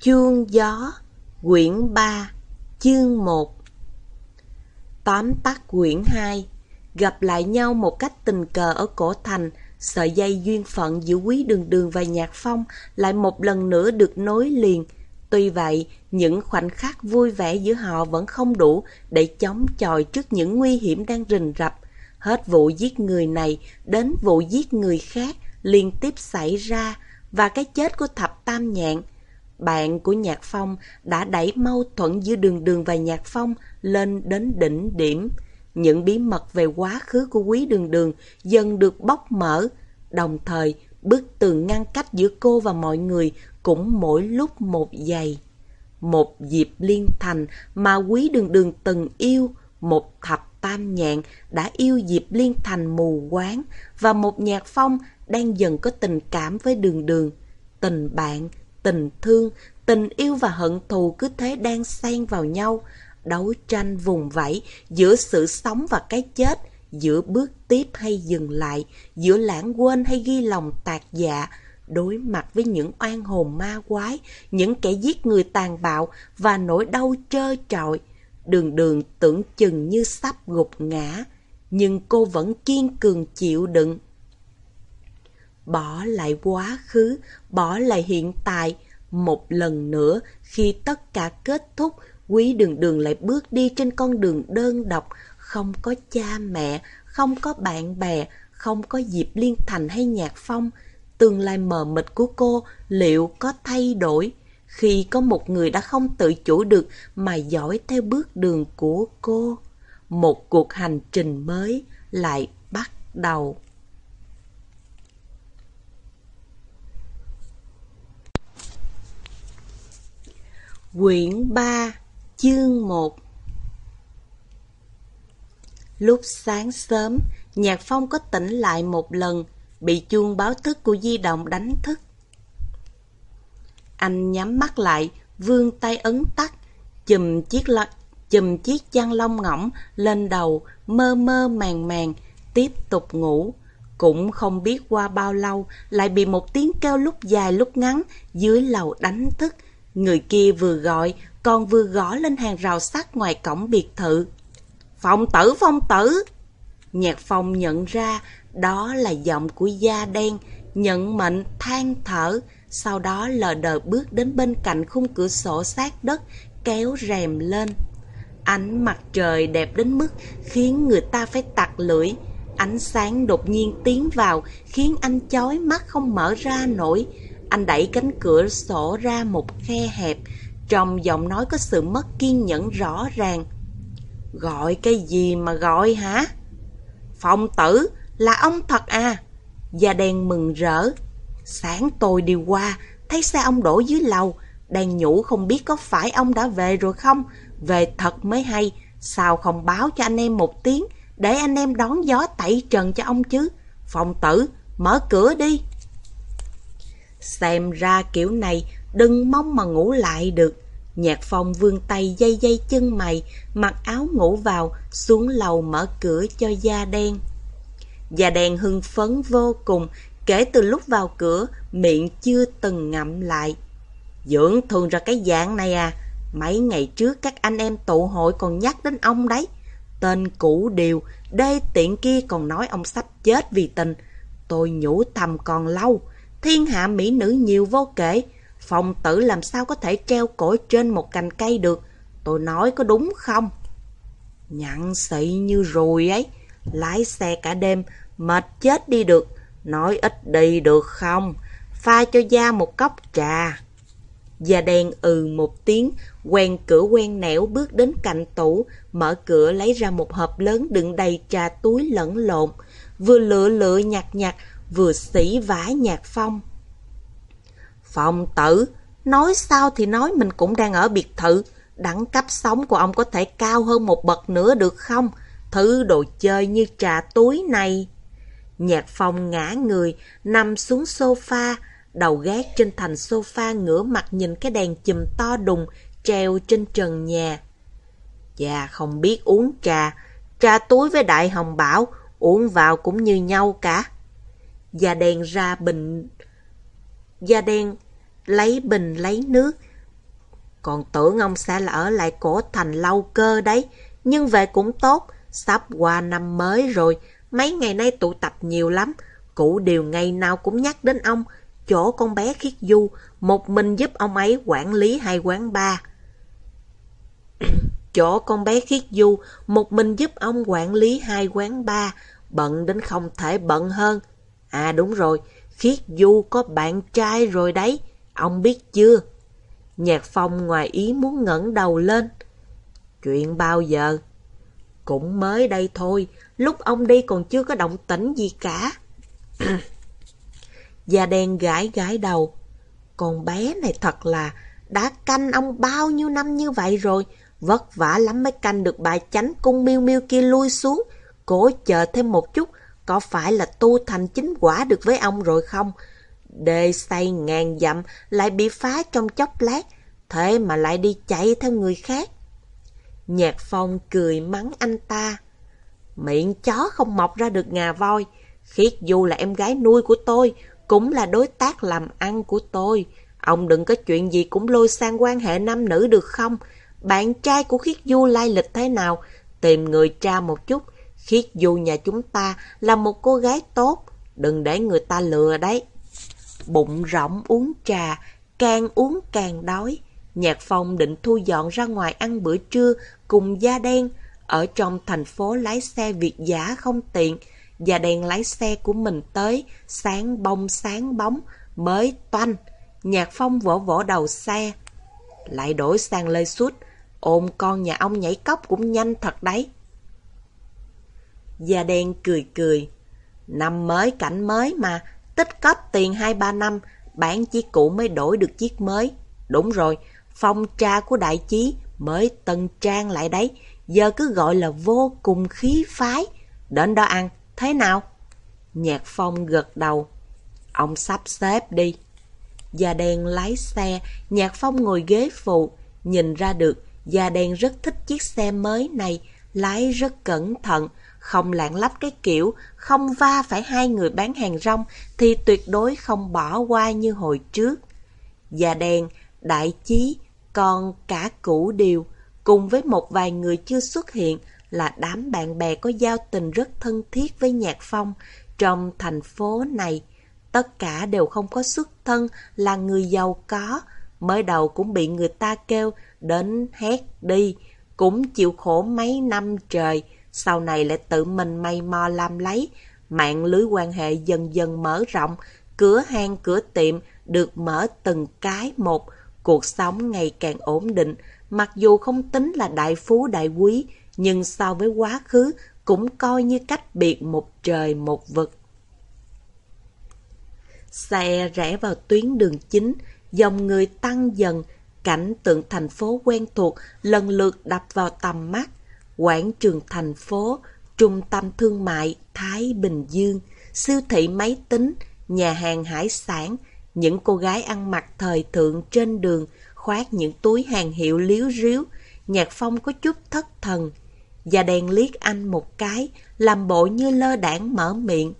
Chuông gió, quyển 3, chương 1 Tóm tắt quyển 2 Gặp lại nhau một cách tình cờ ở cổ thành, sợi dây duyên phận giữa quý đường đường và nhạc phong lại một lần nữa được nối liền. Tuy vậy, những khoảnh khắc vui vẻ giữa họ vẫn không đủ để chống chọi trước những nguy hiểm đang rình rập. Hết vụ giết người này đến vụ giết người khác liên tiếp xảy ra và cái chết của thập tam nhạn bạn của Nhạc Phong đã đẩy mâu thuẫn giữa đường đường và Nhạc Phong lên đến đỉnh điểm. Những bí mật về quá khứ của quý đường đường dần được bóc mở, đồng thời bức tường ngăn cách giữa cô và mọi người cũng mỗi lúc một dày. Một dịp liên thành mà quý đường đường từng yêu, một thập tam nhạn đã yêu Diệp Liên Thành mù quáng và một nhạc phong đang dần có tình cảm với đường đường. Tình bạn, tình thương, tình yêu và hận thù cứ thế đang xen vào nhau, đấu tranh vùng vẫy giữa sự sống và cái chết, giữa bước tiếp hay dừng lại, giữa lãng quên hay ghi lòng tạc dạ, đối mặt với những oan hồn ma quái, những kẻ giết người tàn bạo và nỗi đau trơ trọi. Đường đường tưởng chừng như sắp gục ngã, nhưng cô vẫn kiên cường chịu đựng. Bỏ lại quá khứ, bỏ lại hiện tại, một lần nữa, khi tất cả kết thúc, quý đường đường lại bước đi trên con đường đơn độc, không có cha mẹ, không có bạn bè, không có Diệp Liên Thành hay Nhạc Phong. Tương lai mờ mịt của cô liệu có thay đổi khi có một người đã không tự chủ được mà dõi theo bước đường của cô? Một cuộc hành trình mới lại bắt đầu. Quyển 3, chương 1 Lúc sáng sớm, Nhạc Phong có tỉnh lại một lần, bị chuông báo thức của di động đánh thức. Anh nhắm mắt lại, vươn tay ấn tắt, chùm chiếc lo, chùm chiếc chăn lông ngỗng lên đầu, mơ mơ màng màng, tiếp tục ngủ. Cũng không biết qua bao lâu, lại bị một tiếng kêu lúc dài lúc ngắn dưới lầu đánh thức, Người kia vừa gọi, còn vừa gõ lên hàng rào sắt ngoài cổng biệt thự. Phong tử, phong tử! Nhạc phong nhận ra đó là giọng của da đen, nhận mệnh than thở, sau đó lờ đờ bước đến bên cạnh khung cửa sổ sát đất, kéo rèm lên. Ánh mặt trời đẹp đến mức khiến người ta phải tặc lưỡi. Ánh sáng đột nhiên tiến vào khiến anh chói mắt không mở ra nổi. Anh đẩy cánh cửa sổ ra một khe hẹp, trong giọng nói có sự mất kiên nhẫn rõ ràng. Gọi cái gì mà gọi hả? Phong tử, là ông thật à? Gia đen mừng rỡ. Sáng tôi đi qua, thấy xe ông đổ dưới lầu, đang nhủ không biết có phải ông đã về rồi không? Về thật mới hay, sao không báo cho anh em một tiếng, để anh em đón gió tẩy trần cho ông chứ? Phong tử, mở cửa đi. Xem ra kiểu này đừng mong mà ngủ lại được. Nhạc phong vươn tay dây dây chân mày, mặc áo ngủ vào, xuống lầu mở cửa cho da đen. Da đen hưng phấn vô cùng, kể từ lúc vào cửa, miệng chưa từng ngậm lại. Dưỡng thường ra cái dạng này à, mấy ngày trước các anh em tụ hội còn nhắc đến ông đấy. Tên cũ điều, đê tiện kia còn nói ông sắp chết vì tình. Tôi nhủ thầm còn lâu, Thiên hạ mỹ nữ nhiều vô kể, phong tử làm sao có thể treo cổ trên một cành cây được, tôi nói có đúng không? Nhặn xị như ruồi ấy, lái xe cả đêm, mệt chết đi được, nói ít đi được không? Pha cho da một cốc trà. Già đen ừ một tiếng, quen cửa quen nẻo bước đến cạnh tủ, mở cửa lấy ra một hộp lớn đựng đầy trà túi lẫn lộn, vừa lựa lựa nhặt nhặt, vừa xỉ vả nhạc phong. Phong tử, nói sao thì nói mình cũng đang ở biệt thự, đẳng cấp sống của ông có thể cao hơn một bậc nữa được không? Thứ đồ chơi như trà túi này. Nhạc phong ngã người, nằm xuống sofa, đầu gác trên thành sofa ngửa mặt nhìn cái đèn chùm to đùng treo trên trần nhà. Chà không biết uống trà, trà túi với đại hồng bảo, uống vào cũng như nhau cả. Và đen ra bình... Da đen lấy bình lấy nước, Còn tưởng ông sẽ là ở lại cổ thành lâu cơ đấy. Nhưng về cũng tốt, sắp qua năm mới rồi. Mấy ngày nay tụ tập nhiều lắm. Cụ điều ngày nào cũng nhắc đến ông. Chỗ con bé khiết du, một mình giúp ông ấy quản lý hai quán bar. Chỗ con bé khiết du, một mình giúp ông quản lý hai quán bar. Bận đến không thể bận hơn. À đúng rồi, khiết du có bạn trai rồi đấy. Ông biết chưa? Nhạc phong ngoài ý muốn ngẩng đầu lên. Chuyện bao giờ? Cũng mới đây thôi, lúc ông đi còn chưa có động tĩnh gì cả. gia đen gãi gãi đầu. Con bé này thật là đã canh ông bao nhiêu năm như vậy rồi. Vất vả lắm mới canh được bà chánh cung miêu miêu kia lui xuống. Cố chờ thêm một chút, có phải là tu thành chính quả được với ông rồi không? Đê xây ngàn dặm lại bị phá trong chốc lát, thế mà lại đi chạy theo người khác. Nhạc phong cười mắng anh ta. Miệng chó không mọc ra được ngà voi. Khiết Du là em gái nuôi của tôi, cũng là đối tác làm ăn của tôi. Ông đừng có chuyện gì cũng lôi sang quan hệ nam nữ được không? Bạn trai của Khiết Du lai lịch thế nào? Tìm người tra một chút. Khiết dù nhà chúng ta là một cô gái tốt. Đừng để người ta lừa đấy. Bụng rỗng uống trà, càng uống càng đói. Nhạc Phong định thu dọn ra ngoài ăn bữa trưa cùng da đen. Ở trong thành phố lái xe Việt giả không tiện. Da đen lái xe của mình tới, sáng bông sáng bóng, mới toanh. Nhạc Phong vỗ vỗ đầu xe. Lại đổi sang lê suốt, ôm con nhà ông nhảy cốc cũng nhanh thật đấy. Da đen cười cười. Năm mới cảnh mới mà, tích cóp tiền 2-3 năm, bán chiếc cũ mới đổi được chiếc mới. Đúng rồi, phong tra của đại chí mới tân trang lại đấy, giờ cứ gọi là vô cùng khí phái. Đến đó ăn, thế nào? Nhạc phong gật đầu. Ông sắp xếp đi. gia đen lái xe, Nhạc phong ngồi ghế phụ, nhìn ra được gia đen rất thích chiếc xe mới này, lái rất cẩn thận, không lạng lách cái kiểu, không va phải hai người bán hàng rong thì tuyệt đối không bỏ qua như hồi trước. già đen, đại chí, còn cả cũ điều, cùng với một vài người chưa xuất hiện là đám bạn bè có giao tình rất thân thiết với Nhạc Phong trong thành phố này. Tất cả đều không có xuất thân là người giàu có, mới đầu cũng bị người ta kêu đến hét đi, cũng chịu khổ mấy năm trời, sau này lại tự mình may mò làm lấy, mạng lưới quan hệ dần dần mở rộng, cửa hàng cửa tiệm được mở từng cái một, cuộc sống ngày càng ổn định, mặc dù không tính là đại phú đại quý, nhưng so với quá khứ cũng coi như cách biệt một trời một vực. Xe rẽ vào tuyến đường chính, dòng người tăng dần, cảnh tượng thành phố quen thuộc lần lượt đập vào tầm mắt quảng trường thành phố, trung tâm thương mại Thái Bình Dương, siêu thị máy tính, nhà hàng hải sản, những cô gái ăn mặc thời thượng trên đường khoác những túi hàng hiệu liếu ríu. Nhạc Phong có chút thất thần. Và đèn liếc anh một cái, làm bộ như lơ đảng mở miệng.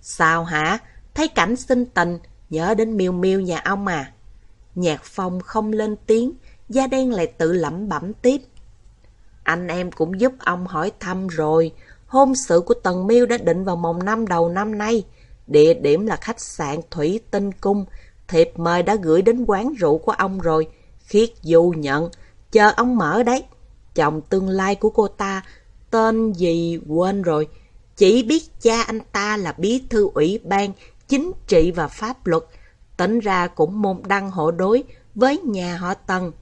Sao hả? Thấy cảnh sinh tình, nhớ đến miêu miêu nhà ông à? Nhạc Phong không lên tiếng, da đen lại tự lẩm bẩm tiếp. Anh em cũng giúp ông hỏi thăm rồi. Hôn sự của Tần Miêu đã định vào mồng năm đầu năm nay. Địa điểm là khách sạn Thủy Tinh Cung. Thiệp mời đã gửi đến quán rượu của ông rồi. Khiết Du nhận. Chờ ông mở đấy. Chồng tương lai của cô ta, tên gì quên rồi. Chỉ biết cha anh ta là bí thư ủy ban chính trị và pháp luật. Tính ra cũng môn đăng hộ đối với nhà họ Tần.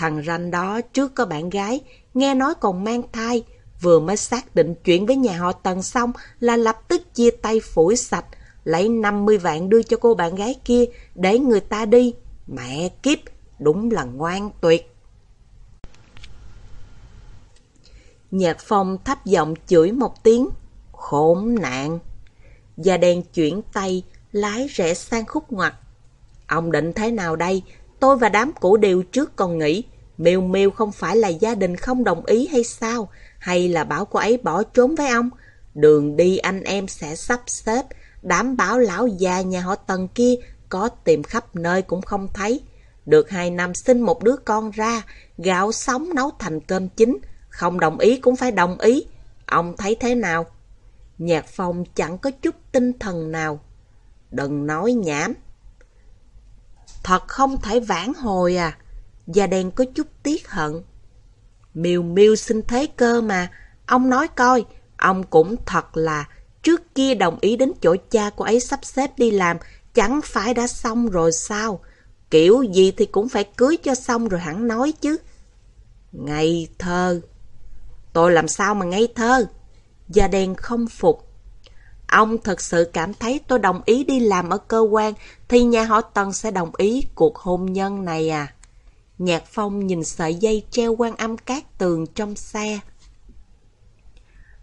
Thằng ranh đó trước có bạn gái, nghe nói còn mang thai, vừa mới xác định chuyện với nhà họ Tần xong là lập tức chia tay phủi sạch, lấy 50 vạn đưa cho cô bạn gái kia để người ta đi. Mẹ kiếp, đúng là ngoan tuyệt. Nhạc phong thấp giọng chửi một tiếng, khốn nạn. Gia đen chuyển tay, lái rẽ sang khúc ngoặt. Ông định thế nào đây? Tôi và đám cũ đều trước còn nghĩ, Miêu Miêu không phải là gia đình không đồng ý hay sao? Hay là bảo cô ấy bỏ trốn với ông? Đường đi anh em sẽ sắp xếp, đảm bảo lão già nhà họ Tần kia có tìm khắp nơi cũng không thấy. Được hai năm sinh một đứa con ra, gạo sống nấu thành cơm chín. Không đồng ý cũng phải đồng ý. Ông thấy thế nào? Nhạc phong chẳng có chút tinh thần nào. Đừng nói nhảm. Thật không thể vãn hồi à. Gia đen có chút tiếc hận. Miêu miêu xin thế cơ mà. Ông nói coi, ông cũng thật là trước kia đồng ý đến chỗ cha của ấy sắp xếp đi làm, chẳng phải đã xong rồi sao? Kiểu gì thì cũng phải cưới cho xong rồi hẳn nói chứ. Ngây thơ. Tôi làm sao mà ngây thơ? Gia đen không phục. Ông thật sự cảm thấy tôi đồng ý đi làm ở cơ quan thì nhà họ Tần sẽ đồng ý cuộc hôn nhân này à? Nhạc Phong nhìn sợi dây treo quan âm cát tường trong xe.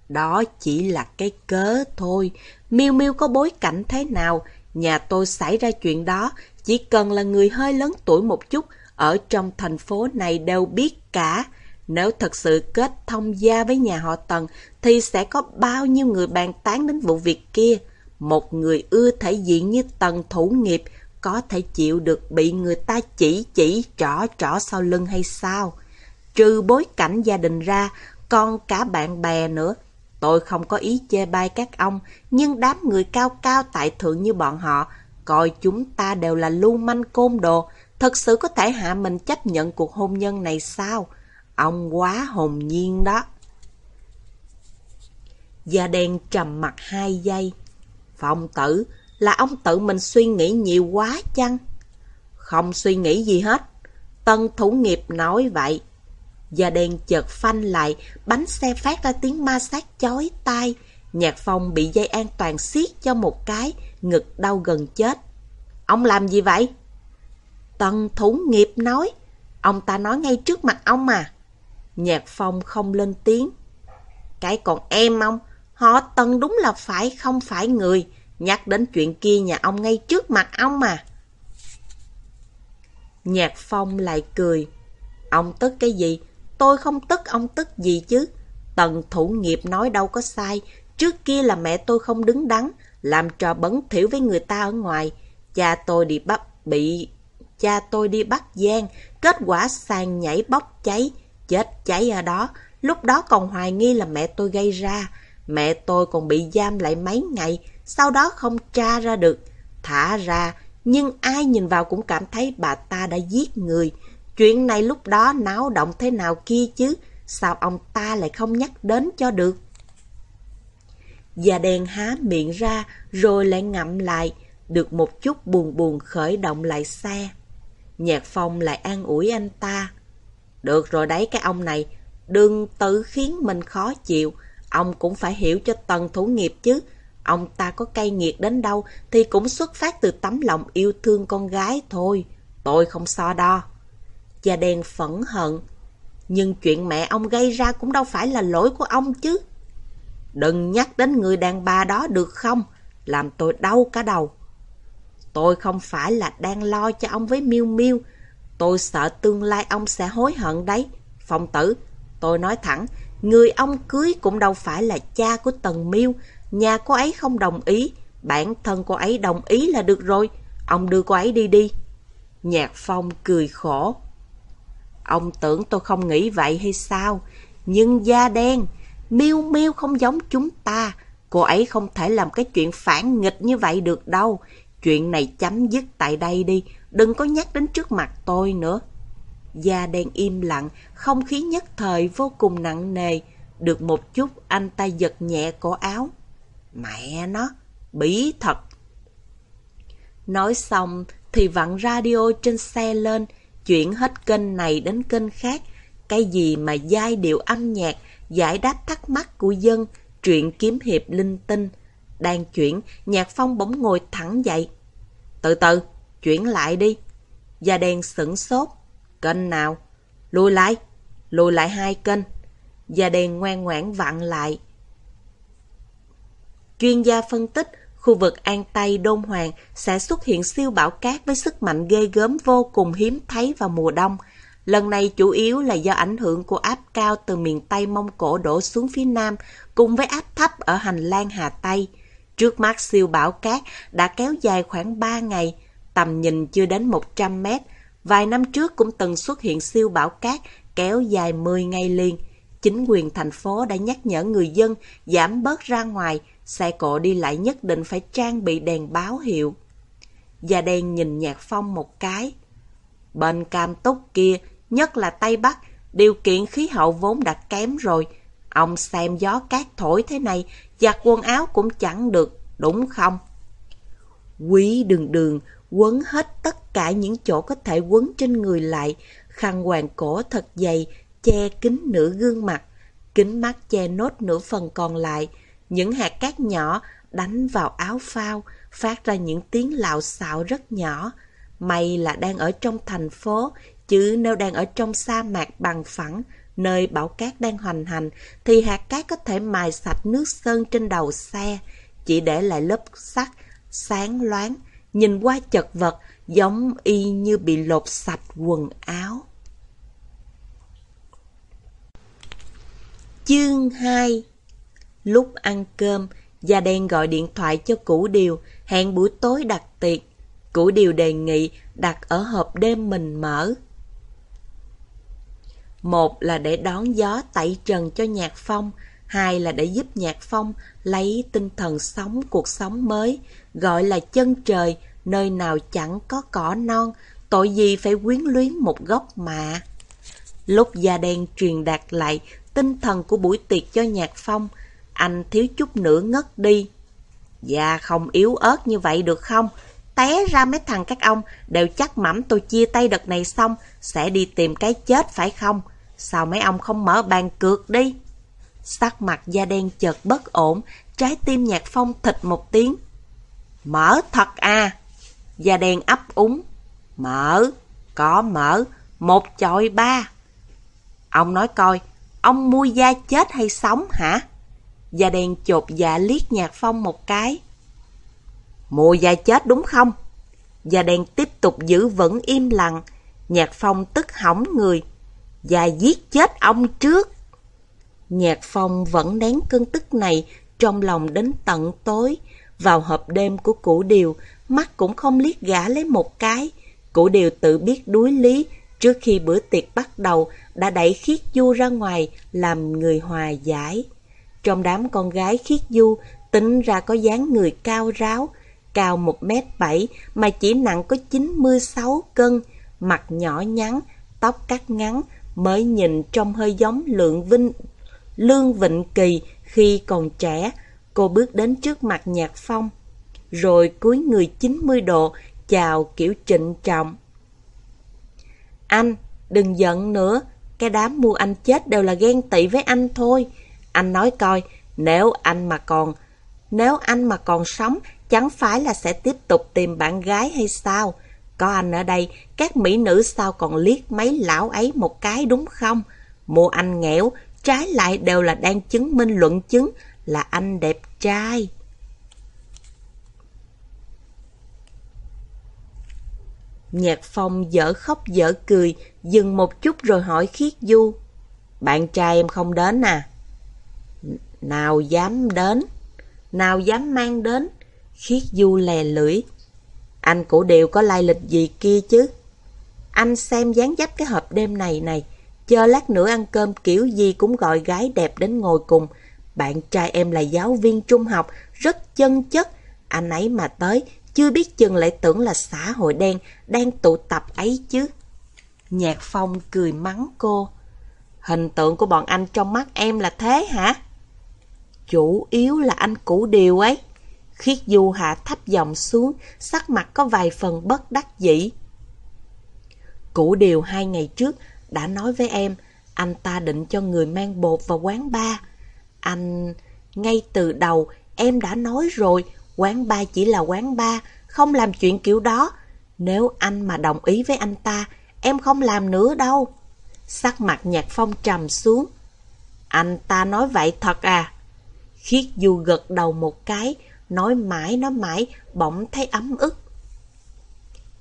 Đó chỉ là cái cớ thôi. Miêu Miêu có bối cảnh thế nào, nhà tôi xảy ra chuyện đó, chỉ cần là người hơi lớn tuổi một chút, ở trong thành phố này đều biết cả. Nếu thật sự kết thông gia với nhà họ Tần, thì sẽ có bao nhiêu người bàn tán đến vụ việc kia. Một người ưa thể diện như Tần thủ nghiệp, có thể chịu được bị người ta chỉ chỉ trỏ trỏ sau lưng hay sao? Trừ bối cảnh gia đình ra, còn cả bạn bè nữa. Tôi không có ý chê bai các ông, nhưng đám người cao cao tại thượng như bọn họ, coi chúng ta đều là lưu manh côn đồ, thật sự có thể hạ mình chấp nhận cuộc hôn nhân này sao? Ông quá hồn nhiên đó. gia đen trầm mặt hai giây. Phong tử, là ông tự mình suy nghĩ nhiều quá chăng? Không suy nghĩ gì hết. Tân thủ nghiệp nói vậy. gia đen chợt phanh lại, bánh xe phát ra tiếng ma sát chói tai. Nhạc phong bị dây an toàn siết cho một cái, ngực đau gần chết. Ông làm gì vậy? Tân thủ nghiệp nói. Ông ta nói ngay trước mặt ông mà. Nhạc phong không lên tiếng. Cái còn em ông, họ Tân đúng là phải không phải người. Nhắc đến chuyện kia nhà ông ngay trước mặt ông mà. Nhạc Phong lại cười. Ông tức cái gì? Tôi không tức ông tức gì chứ. Tần thủ nghiệp nói đâu có sai. Trước kia là mẹ tôi không đứng đắn, làm trò bấn thiểu với người ta ở ngoài. Cha tôi đi bắt bị... Cha tôi đi bắt gian, kết quả sàn nhảy bốc cháy, chết cháy ở đó. Lúc đó còn hoài nghi là mẹ tôi gây ra. Mẹ tôi còn bị giam lại mấy ngày, sau đó không tra ra được. Thả ra, nhưng ai nhìn vào cũng cảm thấy bà ta đã giết người. Chuyện này lúc đó náo động thế nào kia chứ, sao ông ta lại không nhắc đến cho được? Già đèn há miệng ra rồi lại ngậm lại, được một chút buồn buồn khởi động lại xe. Nhạc phong lại an ủi anh ta. Được rồi đấy cái ông này, đừng tự khiến mình khó chịu, ông cũng phải hiểu cho tần thủ nghiệp chứ. Ông ta có cay nghiệt đến đâu thì cũng xuất phát từ tấm lòng yêu thương con gái thôi. Tôi không so đo. Cha đen phẫn hận. Nhưng chuyện mẹ ông gây ra cũng đâu phải là lỗi của ông chứ. Đừng nhắc đến người đàn bà đó được không? Làm tôi đau cả đầu. Tôi không phải là đang lo cho ông với miêu miêu. Tôi sợ tương lai ông sẽ hối hận đấy. Phong tử, tôi nói thẳng, người ông cưới cũng đâu phải là cha của Tần Miêu. Nhà cô ấy không đồng ý, bản thân cô ấy đồng ý là được rồi. Ông đưa cô ấy đi đi. Nhạc Phong cười khổ. Ông tưởng tôi không nghĩ vậy hay sao? Nhưng da đen, miêu miêu không giống chúng ta. Cô ấy không thể làm cái chuyện phản nghịch như vậy được đâu. Chuyện này chấm dứt tại đây đi, đừng có nhắc đến trước mặt tôi nữa. Gia đen im lặng, không khí nhất thời vô cùng nặng nề. Được một chút anh ta giật nhẹ cổ áo. Mẹ nó, bí thật. Nói xong thì vặn radio trên xe lên, chuyển hết kênh này đến kênh khác. Cái gì mà giai điệu âm nhạc, giải đáp thắc mắc của dân, truyện kiếm hiệp linh tinh. Đang chuyển, nhạc phong bỗng ngồi thẳng dậy. Từ từ, chuyển lại đi. Gia đen sửng sốt. Kênh nào? Lùi lại, lùi lại hai kênh. Gia đen ngoan ngoãn vặn lại. Chuyên gia phân tích, khu vực An Tây Đôn Hoàng sẽ xuất hiện siêu bão cát với sức mạnh ghê gớm vô cùng hiếm thấy vào mùa đông. Lần này chủ yếu là do ảnh hưởng của áp cao từ miền Tây Mông Cổ đổ xuống phía Nam cùng với áp thấp ở hành lang Hà Tây. Trước mắt siêu bão cát đã kéo dài khoảng 3 ngày, tầm nhìn chưa đến 100 mét, Vài năm trước cũng từng xuất hiện siêu bão cát kéo dài 10 ngày liền. Chính quyền thành phố đã nhắc nhở người dân giảm bớt ra ngoài, xe cộ đi lại nhất định phải trang bị đèn báo hiệu. Gia đen nhìn Nhạc Phong một cái. Bên cam túc kia, nhất là Tây Bắc, điều kiện khí hậu vốn đã kém rồi. Ông xem gió cát thổi thế này, giặt quần áo cũng chẳng được, đúng không? Quý đường đường quấn hết tất cả những chỗ có thể quấn trên người lại, khăn hoàng cổ thật dày, che kín nửa gương mặt, kính mắt che nốt nửa phần còn lại. Những hạt cát nhỏ đánh vào áo phao, phát ra những tiếng lạo xạo rất nhỏ. May là đang ở trong thành phố, chứ nếu đang ở trong sa mạc bằng phẳng, nơi bão cát đang hoành hành, thì hạt cát có thể mài sạch nước sơn trên đầu xe, chỉ để lại lớp sắt sáng loáng, nhìn qua chật vật, giống y như bị lột sạch quần áo. Chương 2 Lúc ăn cơm, Gia Đen gọi điện thoại cho Củ Điều, hẹn buổi tối đặt tiệc. Củ Điều đề nghị đặt ở hộp đêm mình mở. Một là để đón gió tẩy trần cho nhạc phong, hai là để giúp nhạc phong lấy tinh thần sống cuộc sống mới, gọi là chân trời, nơi nào chẳng có cỏ non, tội gì phải quyến luyến một gốc mà. Lúc da đen truyền đạt lại tinh thần của buổi tiệc cho nhạc phong, anh thiếu chút nữa ngất đi. Dạ không yếu ớt như vậy được không? Té ra mấy thằng các ông đều chắc mẩm tôi chia tay đợt này xong sẽ đi tìm cái chết phải không? Sao mấy ông không mở bàn cược đi? Sắc mặt da đen chợt bất ổn, trái tim nhạc phong thịt một tiếng. Mở thật à? Da đen ấp úng. Mở, có mở, một chọi ba. Ông nói coi, ông mua da chết hay sống hả? Da đen chột dạ liếc nhạc phong một cái. Mua da chết đúng không? Da đen tiếp tục giữ vững im lặng. Nhạc phong tức hỏng người. Và giết chết ông trước. Nhạc phong vẫn nén cơn tức này trong lòng đến tận tối. Vào hộp đêm của củ điều, mắt cũng không liếc gã lấy một cái. Cụ điều tự biết đuối lý, trước khi bữa tiệc bắt đầu đã đẩy khiết du ra ngoài làm người hòa giải. Trong đám con gái khiết du, tính ra có dáng người cao ráo, cao 1m7 mà chỉ nặng có 96 cân, mặt nhỏ nhắn, tóc cắt ngắn, mới nhìn trông hơi giống Lượng Vinh, Lương Vịnh Kỳ khi còn trẻ. Cô bước đến trước mặt Nhạc Phong, rồi cúi người 90 độ, chào kiểu trịnh trọng. Anh, đừng giận nữa, cái đám mua anh chết đều là ghen tị với anh thôi. Anh nói coi, nếu anh mà còn, nếu anh mà còn sống, chẳng phải là sẽ tiếp tục tìm bạn gái hay sao? Có anh ở đây, các mỹ nữ sao còn liếc mấy lão ấy một cái đúng không? Mua anh nghèo, trái lại đều là đang chứng minh luận chứng là anh đẹp trai. Nhạc phong dở khóc dở cười, dừng một chút rồi hỏi Khiết Du. Bạn trai em không đến à? Nào dám đến? Nào dám mang đến? Khiết Du lè lưỡi. Anh cũng đều có lai lịch gì kia chứ. Anh xem dáng dấp cái hộp đêm này này. Chờ lát nữa ăn cơm kiểu gì cũng gọi gái đẹp đến ngồi cùng. Bạn trai em là giáo viên trung học, rất chân chất. Anh ấy mà tới, chưa biết chừng lại tưởng là xã hội đen đang tụ tập ấy chứ. Nhạc Phong cười mắng cô. Hình tượng của bọn anh trong mắt em là thế hả? Chủ yếu là anh cũ điều ấy. Khiết Du hạ thấp giọng xuống, sắc mặt có vài phần bất đắc dĩ. Cũ điều hai ngày trước đã nói với em, anh ta định cho người mang bột vào quán bar. Anh... Ngay từ đầu em đã nói rồi, quán ba chỉ là quán ba, không làm chuyện kiểu đó. Nếu anh mà đồng ý với anh ta, em không làm nữa đâu. Sắc mặt nhạc phong trầm xuống. Anh ta nói vậy thật à? Khiết Du gật đầu một cái, nói mãi nói mãi, bỗng thấy ấm ức.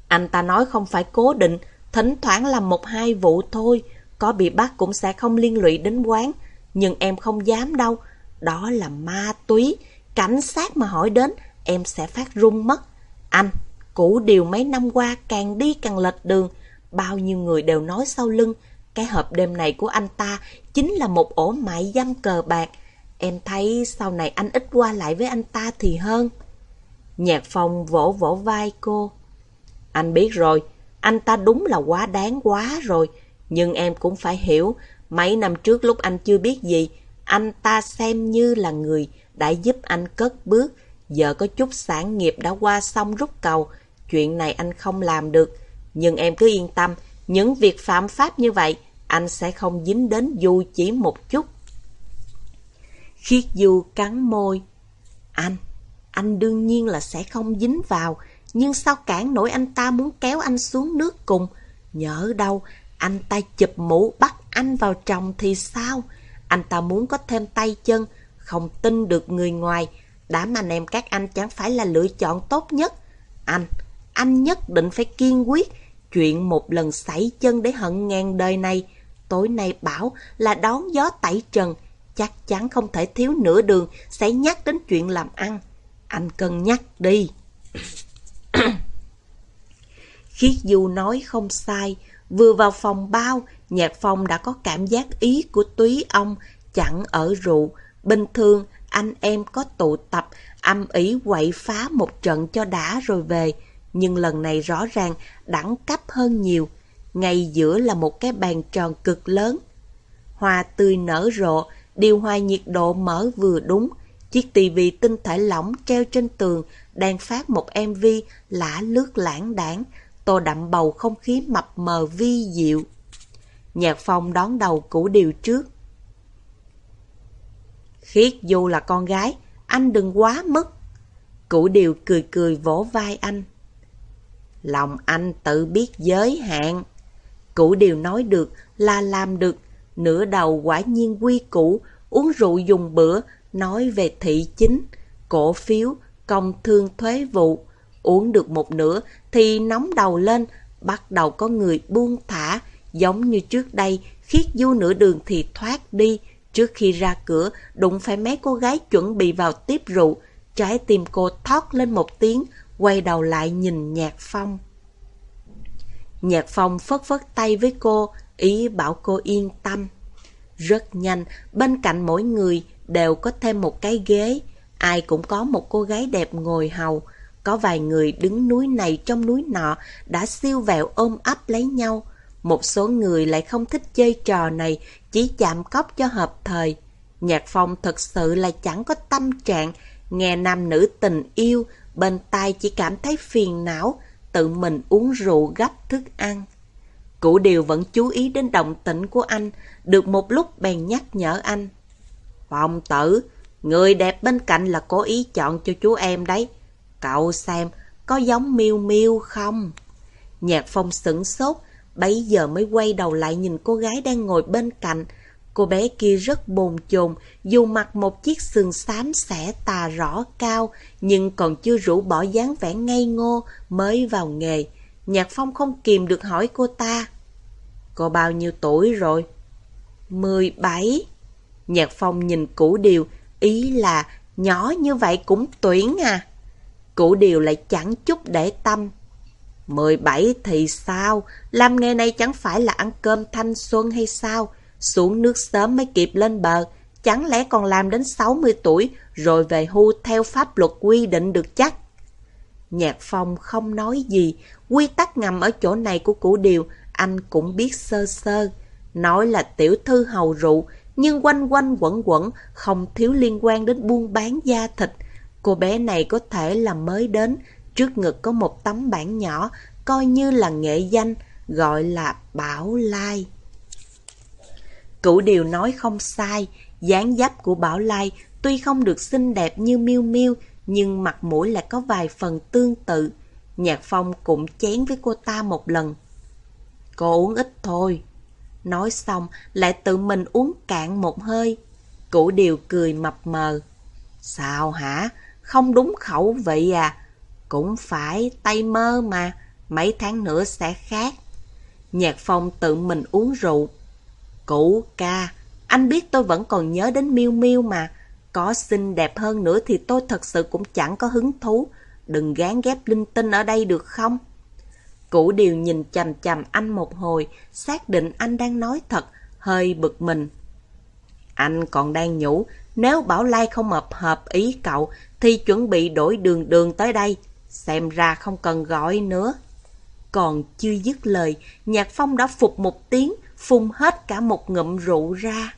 Anh ta nói không phải cố định, thỉnh thoảng làm một hai vụ thôi, có bị bắt cũng sẽ không liên lụy đến quán, nhưng em không dám đâu, đó là ma túy, cảnh sát mà hỏi đến, em sẽ phát run mất. Anh, cũ điều mấy năm qua càng đi càng lệch đường, bao nhiêu người đều nói sau lưng, cái hộp đêm này của anh ta chính là một ổ mại dâm cờ bạc. Em thấy sau này anh ít qua lại với anh ta thì hơn. Nhạc phong vỗ vỗ vai cô. Anh biết rồi, anh ta đúng là quá đáng quá rồi. Nhưng em cũng phải hiểu, mấy năm trước lúc anh chưa biết gì, anh ta xem như là người đã giúp anh cất bước. Giờ có chút sản nghiệp đã qua xong rút cầu, chuyện này anh không làm được. Nhưng em cứ yên tâm, những việc phạm pháp như vậy, anh sẽ không dính đến Du chỉ một chút. Khiết Du cắn môi. Anh, anh đương nhiên là sẽ không dính vào, nhưng sao cản nổi anh ta muốn kéo anh xuống nước cùng? nhỡ đâu, anh ta chụp mũ bắt anh vào chồng thì sao? Anh ta muốn có thêm tay chân, không tin được người ngoài. Đám anh em các anh chẳng phải là lựa chọn tốt nhất. Anh, anh nhất định phải kiên quyết. Chuyện một lần xảy chân để hận ngàn đời này. Tối nay bảo là đón gió tẩy trần. Chắc chắn không thể thiếu nửa đường sẽ nhắc đến chuyện làm ăn. Anh cân nhắc đi. Khiết Du nói không sai. Vừa vào phòng bao, nhạc phong đã có cảm giác ý của túy ông chẳng ở rượu. Bình thường, anh em có tụ tập, âm ý quậy phá một trận cho đã rồi về. Nhưng lần này rõ ràng đẳng cấp hơn nhiều. Ngay giữa là một cái bàn tròn cực lớn. Hoa tươi nở rộ, điều hòa nhiệt độ mở vừa đúng. Chiếc tivi tinh thể lỏng treo trên tường đang phát một MV lả lướt lãng đảng, tô đậm bầu không khí mập mờ vi diệu. Nhạc phong đón đầu cũ điều trước. Khiết dù là con gái, anh đừng quá mức. Cụ điều cười cười vỗ vai anh. Lòng anh tự biết giới hạn. Cụ điều nói được là làm được. Nửa đầu quả nhiên quy củ, uống rượu dùng bữa, nói về thị chính, cổ phiếu, công thương thuế vụ. Uống được một nửa thì nóng đầu lên, bắt đầu có người buông thả, giống như trước đây, khiết du nửa đường thì thoát đi. Trước khi ra cửa, đụng phải mấy cô gái chuẩn bị vào tiếp rượu, trái tim cô thoát lên một tiếng, quay đầu lại nhìn Nhạc Phong. Nhạc Phong phất phất tay với cô, ý bảo cô yên tâm. Rất nhanh, bên cạnh mỗi người đều có thêm một cái ghế, ai cũng có một cô gái đẹp ngồi hầu. Có vài người đứng núi này trong núi nọ đã siêu vẹo ôm ấp lấy nhau. Một số người lại không thích chơi trò này, chỉ chạm cốc cho hợp thời. Nhạc phong thật sự là chẳng có tâm trạng, nghe nam nữ tình yêu, bên tai chỉ cảm thấy phiền não, tự mình uống rượu gấp thức ăn. Cụ điều vẫn chú ý đến động tĩnh của anh, được một lúc bèn nhắc nhở anh. Phong tử, người đẹp bên cạnh là cố ý chọn cho chú em đấy. Cậu xem, có giống miêu miêu không? Nhạc phong sửng sốt, bấy giờ mới quay đầu lại nhìn cô gái đang ngồi bên cạnh. Cô bé kia rất bồn chồn, dù mặc một chiếc sườn xám xẻ tà rõ cao, nhưng còn chưa rũ bỏ dáng vẻ ngây ngô mới vào nghề. Nhạc Phong không kìm được hỏi cô ta. Cô bao nhiêu tuổi rồi? Mười bảy. Nhạc Phong nhìn cũ điều, ý là nhỏ như vậy cũng tuyển à. cũ điều lại chẳng chút để tâm. 17 thì sao? Làm nghề này chẳng phải là ăn cơm thanh xuân hay sao? Xuống nước sớm mới kịp lên bờ. Chẳng lẽ còn làm đến 60 tuổi rồi về hưu theo pháp luật quy định được chắc? Nhạc Phong không nói gì. Quy tắc ngầm ở chỗ này của củ điều anh cũng biết sơ sơ. Nói là tiểu thư hầu rượu, nhưng quanh quanh quẩn quẩn không thiếu liên quan đến buôn bán da thịt. Cô bé này có thể là mới đến, Trước ngực có một tấm bảng nhỏ, coi như là nghệ danh, gọi là Bảo Lai. Cửu điều nói không sai, dáng dấp của Bảo Lai tuy không được xinh đẹp như miêu miêu, nhưng mặt mũi lại có vài phần tương tự. Nhạc Phong cũng chén với cô ta một lần. Cô uống ít thôi. Nói xong, lại tự mình uống cạn một hơi. Cụ điều cười mập mờ. Sao hả? Không đúng khẩu vị à? Cũng phải tay mơ mà, mấy tháng nữa sẽ khác. Nhạc phong tự mình uống rượu. Cụ ca, anh biết tôi vẫn còn nhớ đến miêu miêu mà. Có xinh đẹp hơn nữa thì tôi thật sự cũng chẳng có hứng thú. Đừng gán ghép linh tinh ở đây được không? cũ điều nhìn chằm chằm anh một hồi, xác định anh đang nói thật, hơi bực mình. Anh còn đang nhủ, nếu Bảo Lai không hợp hợp ý cậu, thì chuẩn bị đổi đường đường tới đây. Xem ra không cần gọi nữa. Còn chưa dứt lời, Nhạc Phong đã phục một tiếng, phun hết cả một ngụm rượu ra.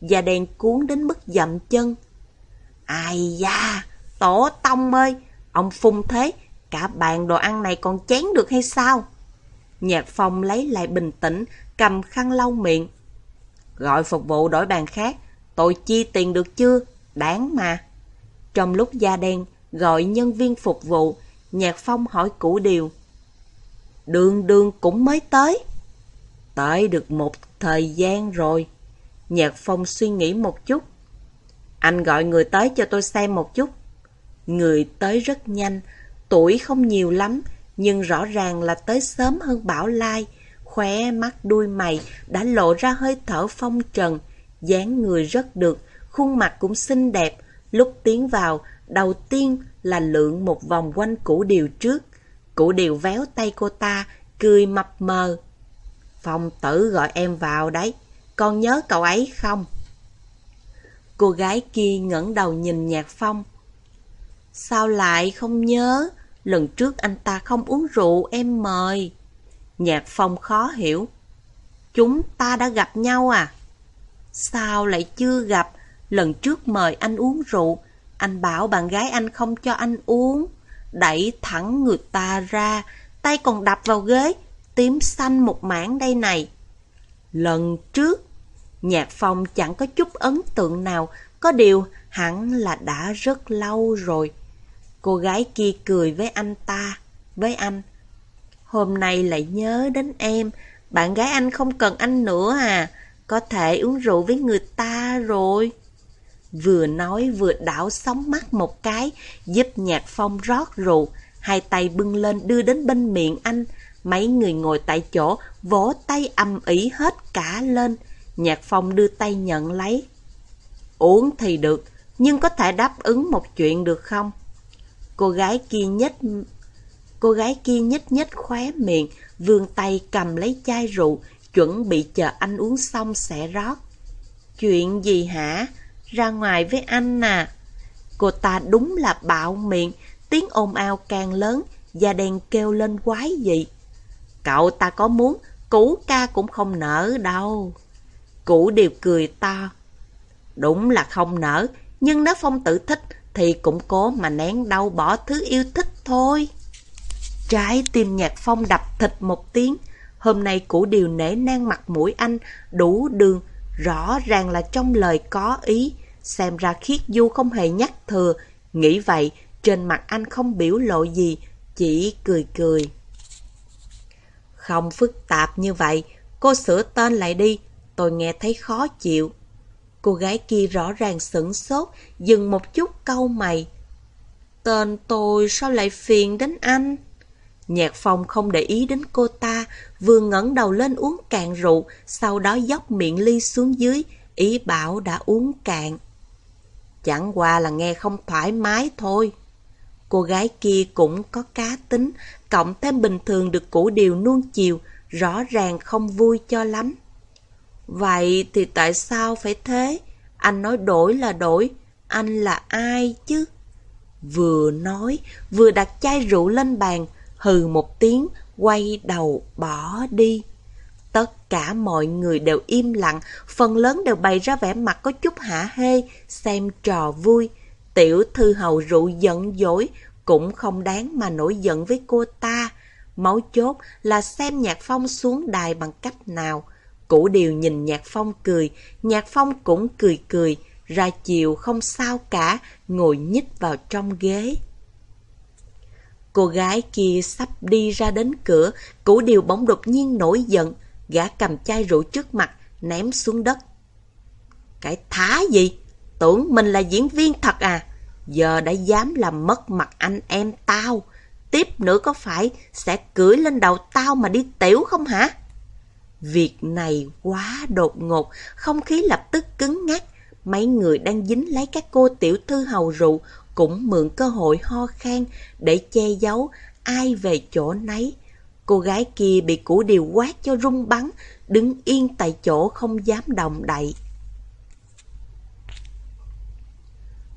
Và đèn cuốn đến mức dậm chân. Ai da, tổ tông ơi, ông phun thế, cả bàn đồ ăn này còn chén được hay sao? Nhạc Phong lấy lại bình tĩnh, cầm khăn lau miệng. Gọi phục vụ đổi bàn khác, tôi chi tiền được chưa? Đáng mà. Trong lúc da đen gọi nhân viên phục vụ, Nhạc Phong hỏi cụ điều. Đường đường cũng mới tới. Tới được một thời gian rồi. Nhạc Phong suy nghĩ một chút. Anh gọi người tới cho tôi xem một chút. Người tới rất nhanh, tuổi không nhiều lắm, nhưng rõ ràng là tới sớm hơn Bảo Lai. Khóe mắt đuôi mày đã lộ ra hơi thở phong trần, dáng người rất được, khuôn mặt cũng xinh đẹp. Lúc tiến vào, đầu tiên là lượng một vòng quanh củ điều trước. Củ điều véo tay cô ta, cười mập mờ. Phong tử gọi em vào đấy, con nhớ cậu ấy không? Cô gái kia ngẩng đầu nhìn Nhạc Phong. Sao lại không nhớ? Lần trước anh ta không uống rượu em mời. Nhạc Phong khó hiểu. Chúng ta đã gặp nhau à? Sao lại chưa gặp? Lần trước mời anh uống rượu, anh bảo bạn gái anh không cho anh uống. Đẩy thẳng người ta ra, tay còn đập vào ghế, tím xanh một mảng đây này. Lần trước, Nhạc Phong chẳng có chút ấn tượng nào, có điều hẳn là đã rất lâu rồi. Cô gái kia cười với anh ta, với anh. Hôm nay lại nhớ đến em, bạn gái anh không cần anh nữa à, có thể uống rượu với người ta rồi. Vừa nói vừa đảo sóng mắt một cái, giúp Nhạc Phong rót rượu, hai tay bưng lên đưa đến bên miệng anh. Mấy người ngồi tại chỗ, vỗ tay âm ý hết cả lên. Nhạc Phong đưa tay nhận lấy. Uống thì được, nhưng có thể đáp ứng một chuyện được không? Cô gái kia nhếch Cô gái kia nhếch nhếch khóe miệng, vươn tay cầm lấy chai rượu, chuẩn bị chờ anh uống xong sẽ rót. Chuyện gì hả? Ra ngoài với anh à? Cô ta đúng là bạo miệng, tiếng ồn ào càng lớn, da đen kêu lên quái gì. Cậu ta có muốn, cũ ca cũng không nở đâu. Cũ đều cười to. Đúng là không nở, nhưng nếu Phong tử thích thì cũng cố mà nén đau bỏ thứ yêu thích thôi. Trái tim nhạc Phong đập thịt một tiếng. Hôm nay cũ điều nể nang mặt mũi anh, đủ đường, rõ ràng là trong lời có ý. Xem ra khiết du không hề nhắc thừa. Nghĩ vậy, trên mặt anh không biểu lộ gì, chỉ cười cười. Không phức tạp như vậy, cô sửa tên lại đi, tôi nghe thấy khó chịu. Cô gái kia rõ ràng sửng sốt, dừng một chút câu mày. Tên tôi sao lại phiền đến anh? Nhạc phong không để ý đến cô ta, vừa ngẩng đầu lên uống cạn rượu, sau đó dốc miệng ly xuống dưới, ý bảo đã uống cạn. Chẳng qua là nghe không thoải mái thôi. Cô gái kia cũng có cá tính, cộng thêm bình thường được củ điều nuông chiều, rõ ràng không vui cho lắm. Vậy thì tại sao phải thế? Anh nói đổi là đổi, anh là ai chứ? Vừa nói, vừa đặt chai rượu lên bàn, hừ một tiếng, quay đầu bỏ đi. Cả mọi người đều im lặng, phần lớn đều bày ra vẻ mặt có chút hả hê, xem trò vui. Tiểu thư hầu rượu giận dỗi, cũng không đáng mà nổi giận với cô ta. Máu chốt là xem Nhạc Phong xuống đài bằng cách nào. cũ điều nhìn Nhạc Phong cười, Nhạc Phong cũng cười cười, ra chiều không sao cả, ngồi nhích vào trong ghế. Cô gái kia sắp đi ra đến cửa, cũ điều bỗng đột nhiên nổi giận, gã cầm chai rượu trước mặt, ném xuống đất. Cái thá gì? Tưởng mình là diễn viên thật à? Giờ đã dám làm mất mặt anh em tao. Tiếp nữa có phải sẽ cưỡi lên đầu tao mà đi tiểu không hả? Việc này quá đột ngột, không khí lập tức cứng ngắc. Mấy người đang dính lấy các cô tiểu thư hầu rượu cũng mượn cơ hội ho khan để che giấu ai về chỗ nấy. Cô gái kia bị củ điều quát cho rung bắn, đứng yên tại chỗ không dám động đậy.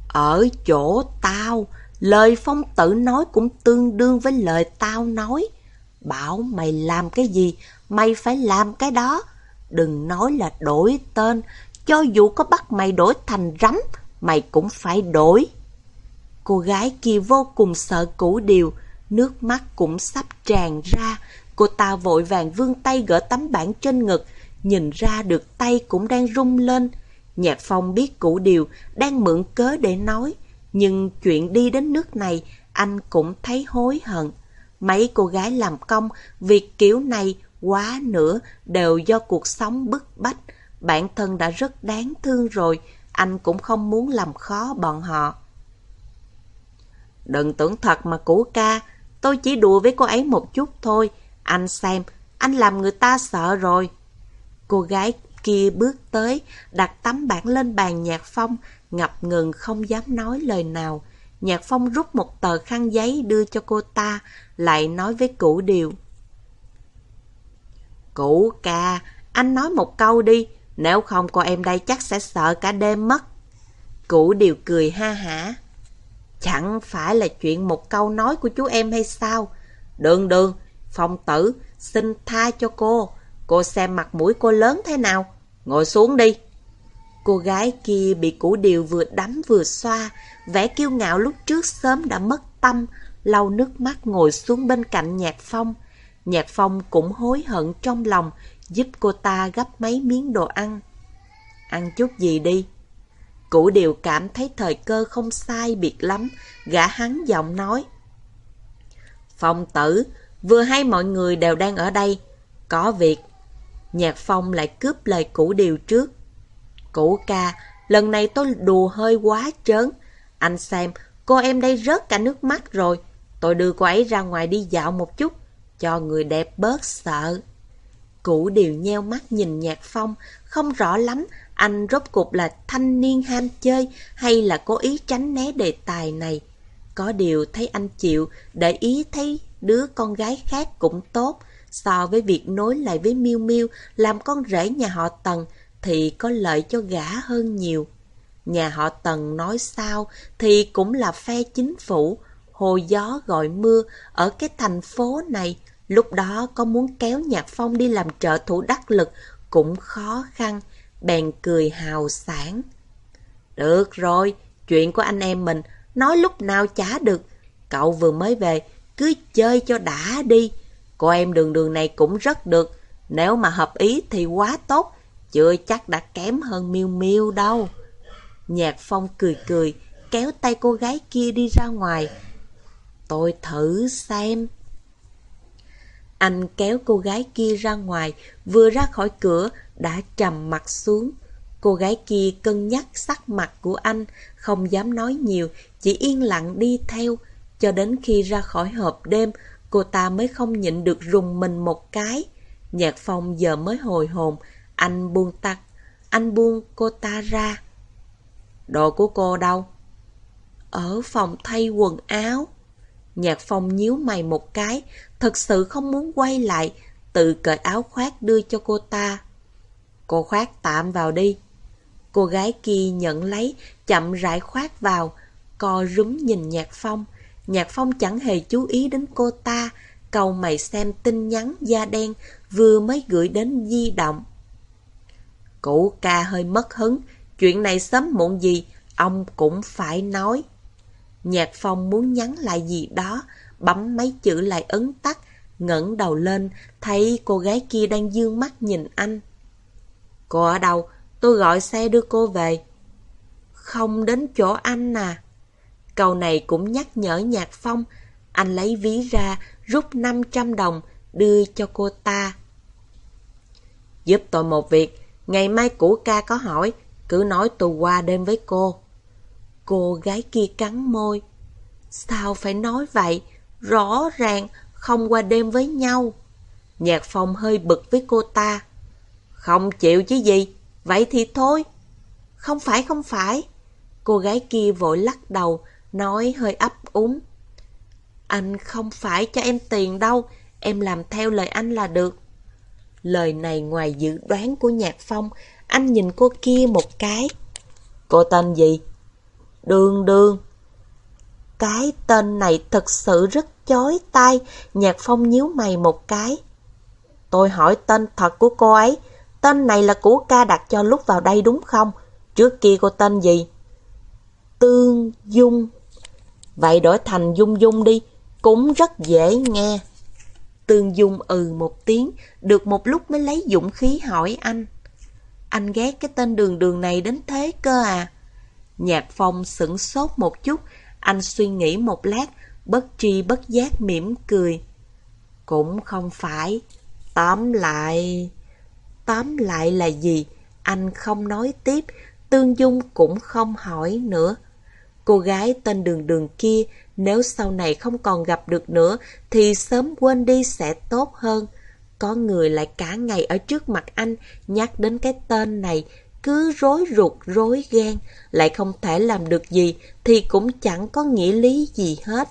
Ở chỗ tao, lời phong tử nói cũng tương đương với lời tao nói. Bảo mày làm cái gì, mày phải làm cái đó. Đừng nói là đổi tên, cho dù có bắt mày đổi thành rắm, mày cũng phải đổi. Cô gái kia vô cùng sợ củ điều, nước mắt cũng sắp tràn ra. Cô ta vội vàng vươn tay gỡ tấm bảng trên ngực, nhìn ra được tay cũng đang rung lên. Nhạc Phong biết cũ điều đang mượn cớ để nói, nhưng chuyện đi đến nước này anh cũng thấy hối hận. Mấy cô gái làm công việc kiểu này quá nữa đều do cuộc sống bức bách. Bản thân đã rất đáng thương rồi, anh cũng không muốn làm khó bọn họ. Đừng tưởng thật mà cũ ca, tôi chỉ đùa với cô ấy một chút thôi. Anh xem, anh làm người ta sợ rồi. Cô gái kia bước tới, đặt tấm bảng lên bàn Nhạc Phong, ngập ngừng không dám nói lời nào. Nhạc Phong rút một tờ khăn giấy đưa cho cô ta, lại nói với cũ Điều. Cũ ca, anh nói một câu đi, nếu không cô em đây chắc sẽ sợ cả đêm mất. Cũ Điều cười ha hả. Chẳng phải là chuyện một câu nói của chú em hay sao? Đường đường, phong tử, xin tha cho cô. Cô xem mặt mũi cô lớn thế nào. Ngồi xuống đi. Cô gái kia bị củ điều vừa đắm vừa xoa, vẻ kiêu ngạo lúc trước sớm đã mất tâm, lau nước mắt ngồi xuống bên cạnh Nhạc Phong. Nhạc Phong cũng hối hận trong lòng, giúp cô ta gấp mấy miếng đồ ăn. Ăn chút gì đi. Củ điều cảm thấy thời cơ không sai biệt lắm, gã hắn giọng nói. Phong tử, vừa hay mọi người đều đang ở đây, có việc. Nhạc Phong lại cướp lời củ điều trước. Củ ca, lần này tôi đùa hơi quá trớn. Anh xem, cô em đây rớt cả nước mắt rồi. Tôi đưa cô ấy ra ngoài đi dạo một chút, cho người đẹp bớt sợ. Củ điều nheo mắt nhìn Nhạc Phong, không rõ lắm anh rốt cuộc là thanh niên ham chơi hay là cố ý tránh né đề tài này. Có điều thấy anh chịu, để ý thấy đứa con gái khác cũng tốt, so với việc nối lại với Miêu Miêu làm con rể nhà họ Tần thì có lợi cho gã hơn nhiều. Nhà họ Tần nói sao thì cũng là phe chính phủ, hồ gió gọi mưa ở cái thành phố này. Lúc đó có muốn kéo Nhạc Phong đi làm trợ thủ đắc lực cũng khó khăn, bèn cười hào sảng. Được rồi, chuyện của anh em mình nói lúc nào chả được. Cậu vừa mới về, cứ chơi cho đã đi. Cô em đường đường này cũng rất được, nếu mà hợp ý thì quá tốt, chưa chắc đã kém hơn miêu miêu đâu. Nhạc Phong cười cười, kéo tay cô gái kia đi ra ngoài. Tôi thử xem. Anh kéo cô gái kia ra ngoài, vừa ra khỏi cửa, đã trầm mặt xuống. Cô gái kia cân nhắc sắc mặt của anh, không dám nói nhiều, chỉ yên lặng đi theo. Cho đến khi ra khỏi hộp đêm, cô ta mới không nhịn được rùng mình một cái. Nhạc phong giờ mới hồi hồn, anh buông tắt, anh buông cô ta ra. Đồ của cô đâu? Ở phòng thay quần áo. Nhạc phong nhíu mày một cái, thật sự không muốn quay lại, tự cởi áo khoác đưa cho cô ta. Cô khoác tạm vào đi. Cô gái kia nhận lấy, chậm rãi khoác vào, co rúm nhìn Nhạc Phong. Nhạc Phong chẳng hề chú ý đến cô ta, cầu mày xem tin nhắn da đen vừa mới gửi đến di động. Cụ ca hơi mất hứng, chuyện này sớm muộn gì, ông cũng phải nói. Nhạc Phong muốn nhắn lại gì đó, bấm mấy chữ lại ấn tắt, ngẩng đầu lên, thấy cô gái kia đang dương mắt nhìn anh. Cô ở đâu? Tôi gọi xe đưa cô về. Không đến chỗ anh à. Câu này cũng nhắc nhở Nhạc Phong. Anh lấy ví ra, rút 500 đồng, đưa cho cô ta. Giúp tôi một việc, ngày mai cũ ca có hỏi, cứ nói tôi qua đêm với cô. Cô gái kia cắn môi. Sao phải nói vậy? Rõ ràng không qua đêm với nhau. Nhạc Phong hơi bực với cô ta. Không chịu chứ gì, vậy thì thôi. Không phải, không phải. Cô gái kia vội lắc đầu, nói hơi ấp úng. Anh không phải cho em tiền đâu, em làm theo lời anh là được. Lời này ngoài dự đoán của Nhạc Phong, anh nhìn cô kia một cái. Cô tên gì? Đường đường. Cái tên này thật sự rất chói tai, Nhạc Phong nhíu mày một cái. Tôi hỏi tên thật của cô ấy, tên này là của ca đặt cho lúc vào đây đúng không? Trước kia cô tên gì? Tương Dung. Vậy đổi thành Dung Dung đi, cũng rất dễ nghe. Tương Dung ừ một tiếng, được một lúc mới lấy dũng khí hỏi anh. Anh ghét cái tên đường đường này đến thế cơ à? Nhạc Phong sửng sốt một chút, anh suy nghĩ một lát, bất tri bất giác mỉm cười. Cũng không phải, tóm lại... Tóm lại là gì? Anh không nói tiếp, Tương Dung cũng không hỏi nữa. Cô gái tên đường đường kia, nếu sau này không còn gặp được nữa, thì sớm quên đi sẽ tốt hơn. Có người lại cả ngày ở trước mặt anh, nhắc đến cái tên này, cứ rối ruột rối gan, lại không thể làm được gì, thì cũng chẳng có nghĩa lý gì hết.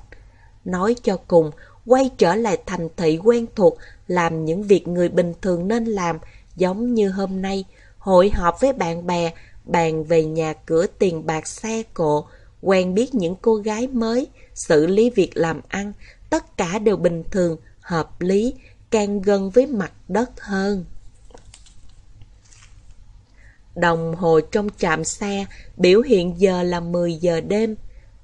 Nói cho cùng, quay trở lại thành thị quen thuộc, làm những việc người bình thường nên làm, giống như hôm nay, hội họp với bạn bè, bàn về nhà cửa tiền bạc xe cộ, quen biết những cô gái mới, xử lý việc làm ăn, tất cả đều bình thường, hợp lý, càng gần với mặt đất hơn. Đồng hồ trong trạm xe biểu hiện giờ là 10 giờ đêm.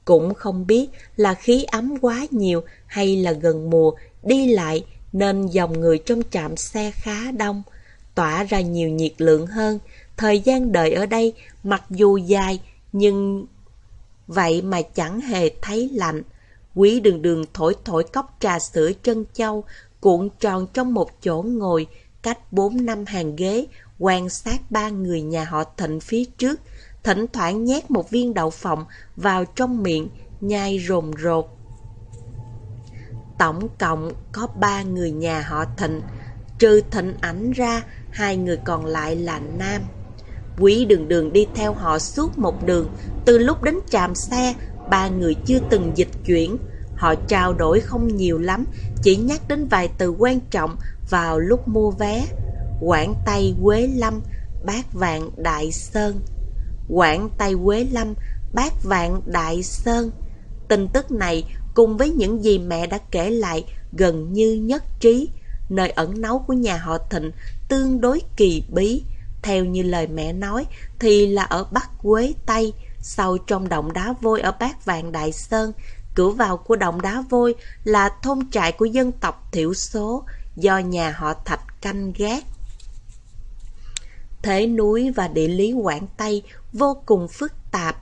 Cũng không biết là khí ấm quá nhiều hay là gần mùa, đi lại nên dòng người trong trạm xe khá đông, tỏa ra nhiều nhiệt lượng hơn. Thời gian đợi ở đây mặc dù dài nhưng vậy mà chẳng hề thấy lạnh. Quý đường đường thổi thổi cốc trà sữa chân châu, cuộn tròn trong một chỗ ngồi, cách bốn năm hàng ghế, quan sát ba người nhà họ thịnh phía trước, thỉnh thoảng nhét một viên đậu phộng vào trong miệng, nhai rồn rột. Tổng cộng có ba người nhà họ thịnh, trừ thịnh ảnh ra, hai người còn lại là nam. Quý đường đường đi theo họ suốt một đường, từ lúc đến trạm xe, ba người chưa từng dịch chuyển. Họ trao đổi không nhiều lắm, chỉ nhắc đến vài từ quan trọng vào lúc mua vé. Quảng Tây Quế Lâm, Bát Vạn Đại Sơn. Quảng Tây Quế Lâm, Bát Vạn Đại Sơn. Tin tức này cùng với những gì mẹ đã kể lại gần như nhất trí. Nơi ẩn náu của nhà họ Thịnh tương đối kỳ bí. Theo như lời mẹ nói thì là ở Bắc Quế Tây, sau trong động đá vôi ở Bát Vạn Đại Sơn. Cửa vào của động đá vôi là thôn trại của dân tộc thiểu số do nhà họ Thạch canh gác. Thế núi và địa lý Quảng Tây vô cùng phức tạp,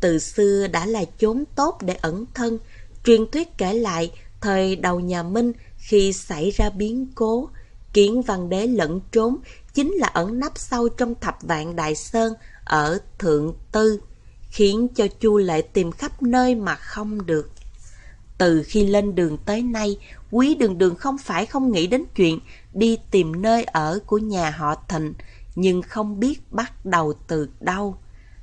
từ xưa đã là chốn tốt để ẩn thân. Truyền thuyết kể lại, thời đầu nhà Minh khi xảy ra biến cố, kiến văn đế lẫn trốn chính là ẩn nấp sâu trong thập vạn đại sơn ở Thượng Tư, khiến cho Chu Lệ tìm khắp nơi mà không được. Từ khi lên đường tới nay, quý đường đường không phải không nghĩ đến chuyện đi tìm nơi ở của nhà họ Thịnh, nhưng không biết bắt đầu từ đâu.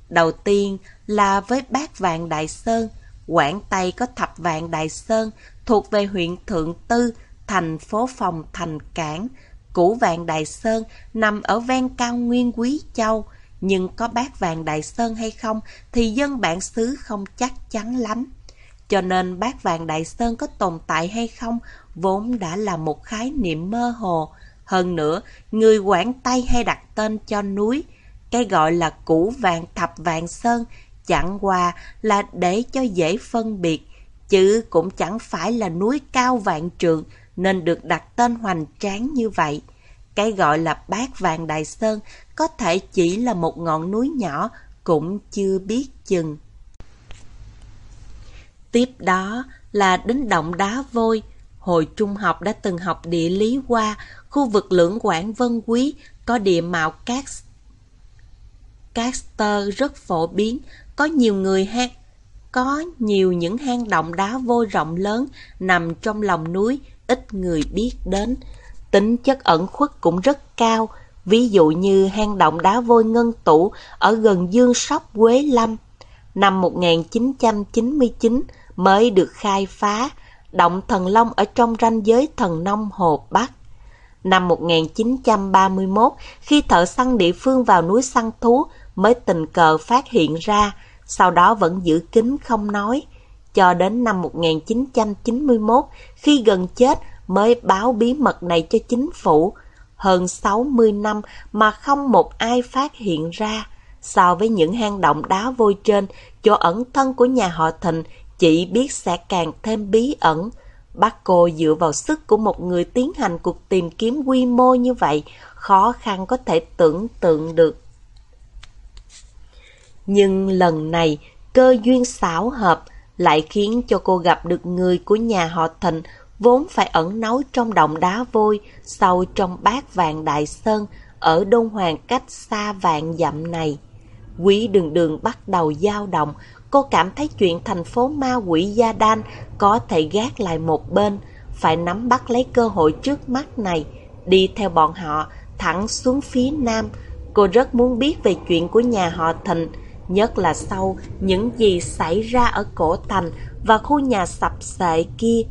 Đầu tiên là với bát vạn Đại Sơn, Quảng Tây có thập vạn Đại Sơn thuộc về huyện Thượng Tư, thành phố Phòng Thành Cảng. Củ vạn Đại Sơn nằm ở ven cao nguyên Quý Châu, nhưng có bác vạn Đại Sơn hay không thì dân bản xứ không chắc chắn lắm. Cho nên bác vạn Đại Sơn có tồn tại hay không vốn đã là một khái niệm mơ hồ. Hơn nữa, người Quảng Tây hay đặt tên cho núi, cái gọi là củ vàng thập vạn sơn, chẳng qua là để cho dễ phân biệt, chứ cũng chẳng phải là núi cao vạn trượng nên được đặt tên hoành tráng như vậy. Cái gọi là bát vàng đại sơn có thể chỉ là một ngọn núi nhỏ, cũng chưa biết chừng. Tiếp đó là đến động đá vôi. Hồi trung học đã từng học địa lý qua, khu vực lưỡng quảng vân quý có địa mạo cát Caster rất phổ biến, có nhiều người hát, có nhiều những hang động đá vôi rộng lớn nằm trong lòng núi, ít người biết đến. Tính chất ẩn khuất cũng rất cao, ví dụ như hang động đá vôi ngân tủ ở gần Dương Sóc Quế Lâm. Năm 1999 mới được khai phá, động thần long ở trong ranh giới thần nông Hồ Bắc. Năm 1931, khi thợ săn địa phương vào núi săn thú mới tình cờ phát hiện ra, sau đó vẫn giữ kín không nói. Cho đến năm 1991, khi gần chết mới báo bí mật này cho chính phủ. Hơn 60 năm mà không một ai phát hiện ra. So với những hang động đá vôi trên, chỗ ẩn thân của nhà họ Thịnh chỉ biết sẽ càng thêm bí ẩn. Bác cô dựa vào sức của một người tiến hành cuộc tìm kiếm quy mô như vậy, khó khăn có thể tưởng tượng được. Nhưng lần này, cơ duyên xảo hợp lại khiến cho cô gặp được người của nhà họ Thịnh vốn phải ẩn náu trong động đá vôi sâu trong bát vàng đại sơn ở Đông Hoàng cách xa vạn dặm này. Quý đường đường bắt đầu dao động, cô cảm thấy chuyện thành phố ma quỷ Gia Đan có thể gác lại một bên, phải nắm bắt lấy cơ hội trước mắt này, đi theo bọn họ thẳng xuống phía nam. Cô rất muốn biết về chuyện của nhà họ Thịnh, nhất là sau những gì xảy ra ở cổ thành và khu nhà sập sệ kia.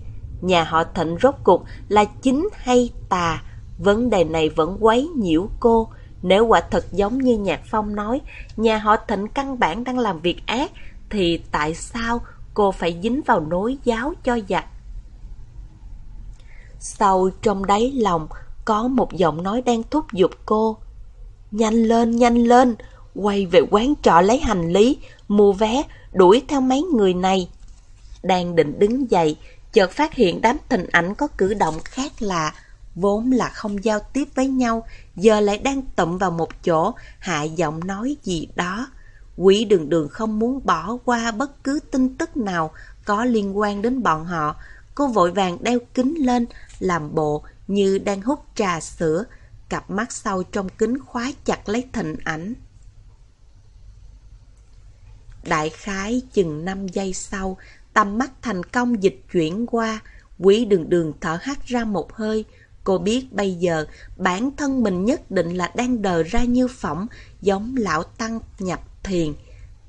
Nhà họ Thịnh rốt cuộc là chính hay tà? Vấn đề này vẫn quấy nhiễu cô. Nếu quả thật giống như Nhạc Phong nói, nhà họ Thịnh căn bản đang làm việc ác, thì tại sao cô phải dính vào nối giáo cho giặc? sau trong đáy lòng, có một giọng nói đang thúc giục cô. Nhanh lên, nhanh lên, quay về quán trọ lấy hành lý, mua vé, đuổi theo mấy người này. Đang định đứng dậy, chợt phát hiện đám thình ảnh có cử động khác lạ, vốn là không giao tiếp với nhau, giờ lại đang tụm vào một chỗ, hạ giọng nói gì đó. Quỷ đường đường không muốn bỏ qua bất cứ tin tức nào có liên quan đến bọn họ. Cô vội vàng đeo kính lên, làm bộ như đang hút trà sữa, cặp mắt sau trong kính khóa chặt lấy thịnh ảnh. Đại khái chừng 5 giây sau, tầm mắt thành công dịch chuyển qua, quý đường đường thở hắt ra một hơi. Cô biết bây giờ bản thân mình nhất định là đang đờ ra như phỏng, giống lão tăng nhập thiền.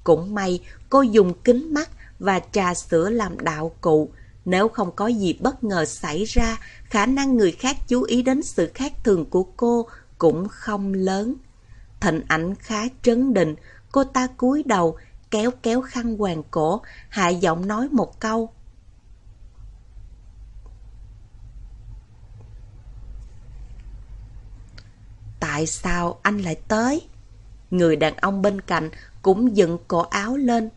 Cũng may cô dùng kính mắt và trà sữa làm đạo cụ. Nếu không có gì bất ngờ xảy ra, khả năng người khác chú ý đến sự khác thường của cô cũng không lớn. Thịnh ảnh khá trấn định, cô ta cúi đầu, kéo kéo khăn hoàng cổ, hạ giọng nói một câu. Tại sao anh lại tới? Người đàn ông bên cạnh cũng dựng cổ áo lên.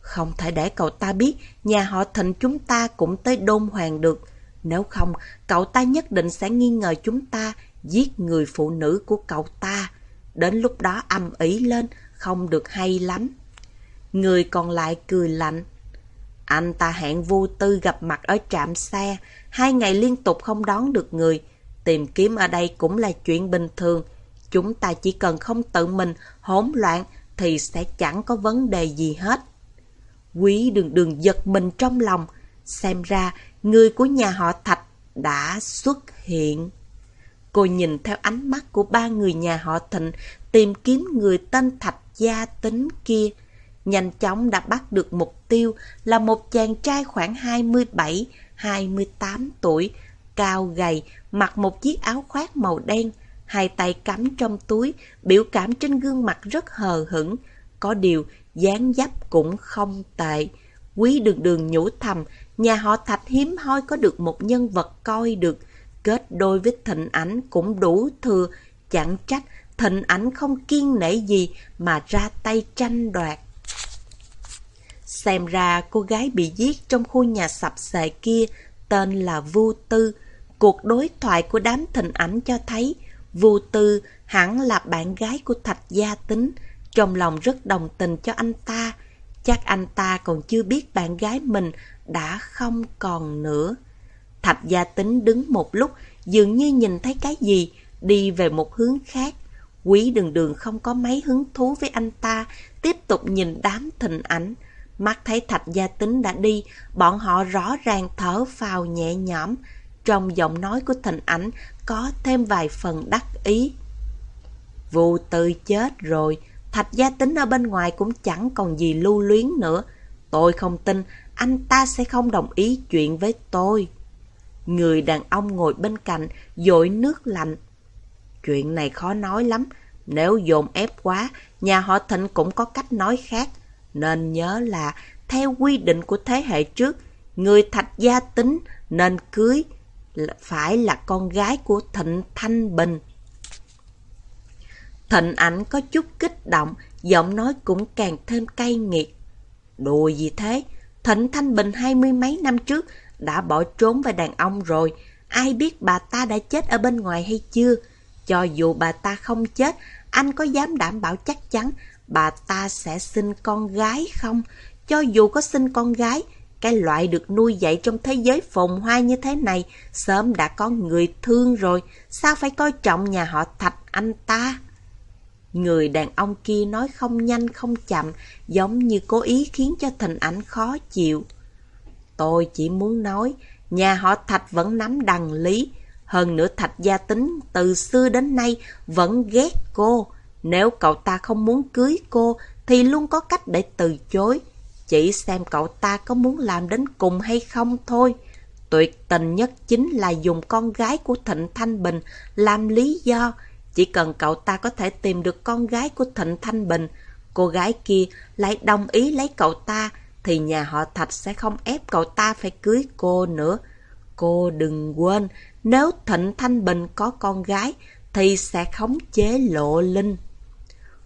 Không thể để cậu ta biết nhà họ thịnh chúng ta cũng tới đôn hoàng được. Nếu không, cậu ta nhất định sẽ nghi ngờ chúng ta giết người phụ nữ của cậu ta. Đến lúc đó âm ý lên, không được hay lắm. Người còn lại cười lạnh. Anh ta hẹn vô tư gặp mặt ở trạm xe, hai ngày liên tục không đón được người. Tìm kiếm ở đây cũng là chuyện bình thường. Chúng ta chỉ cần không tự mình hỗn loạn thì sẽ chẳng có vấn đề gì hết. Quý đường đường giật mình trong lòng, xem ra người của nhà họ Thạch đã xuất hiện. Cô nhìn theo ánh mắt của ba người nhà họ Thịnh tìm kiếm người tên Thạch gia tính kia nhanh chóng đã bắt được mục tiêu là một chàng trai khoảng 27-28 tuổi, cao gầy, mặc một chiếc áo khoác màu đen, hai tay cắm trong túi, biểu cảm trên gương mặt rất hờ hững. Có điều, dáng dấp cũng không tệ. Quý đường đường nhủ thầm, nhà họ Thạch hiếm hoi có được một nhân vật coi được, kết đôi với thịnh ảnh cũng đủ thừa, chẳng trách thịnh ảnh không kiên nể gì mà ra tay tranh đoạt. Xem ra cô gái bị giết trong khu nhà sập xệ kia tên là Vu Tư. Cuộc đối thoại của đám thịnh ảnh cho thấy Vu Tư hẳn là bạn gái của Thạch Gia Tính. Trong lòng rất đồng tình cho anh ta. Chắc anh ta còn chưa biết bạn gái mình đã không còn nữa. Thạch Gia Tính đứng một lúc dường như nhìn thấy cái gì đi về một hướng khác. Quý đường đường không có mấy hứng thú với anh ta, tiếp tục nhìn đám thịnh ảnh. Mắt thấy thạch gia tính đã đi, bọn họ rõ ràng thở phào nhẹ nhõm. Trong giọng nói của thịnh ảnh có thêm vài phần đắc ý. Vụ tư chết rồi, thạch gia tính ở bên ngoài cũng chẳng còn gì lưu luyến nữa. Tôi không tin anh ta sẽ không đồng ý chuyện với tôi. Người đàn ông ngồi bên cạnh, dội nước lạnh. Chuyện này khó nói lắm, nếu dồn ép quá, nhà họ Thịnh cũng có cách nói khác. Nên nhớ là, theo quy định của thế hệ trước, người thạch gia tính nên cưới phải là con gái của Thịnh Thanh Bình. Thịnh ảnh có chút kích động, giọng nói cũng càng thêm cay nghiệt. Đùa gì thế? Thịnh Thanh Bình hai mươi mấy năm trước đã bỏ trốn về đàn ông rồi. Ai biết bà ta đã chết ở bên ngoài hay chưa? Cho dù bà ta không chết, anh có dám đảm bảo chắc chắn bà ta sẽ sinh con gái không? Cho dù có sinh con gái, cái loại được nuôi dạy trong thế giới phồn hoa như thế này, sớm đã có người thương rồi, sao phải coi trọng nhà họ Thạch anh ta? Người đàn ông kia nói không nhanh không chậm, giống như cố ý khiến cho thịnh ảnh khó chịu. Tôi chỉ muốn nói, nhà họ Thạch vẫn nắm đằng lý. Hơn nữa Thạch gia tính từ xưa đến nay vẫn ghét cô. Nếu cậu ta không muốn cưới cô thì luôn có cách để từ chối. Chỉ xem cậu ta có muốn làm đến cùng hay không thôi. Tuyệt tình nhất chính là dùng con gái của Thịnh Thanh Bình làm lý do. Chỉ cần cậu ta có thể tìm được con gái của Thịnh Thanh Bình, cô gái kia lại đồng ý lấy cậu ta, thì nhà họ Thạch sẽ không ép cậu ta phải cưới cô nữa. Cô đừng quên, nếu Thịnh Thanh Bình có con gái, thì sẽ khống chế lộ linh.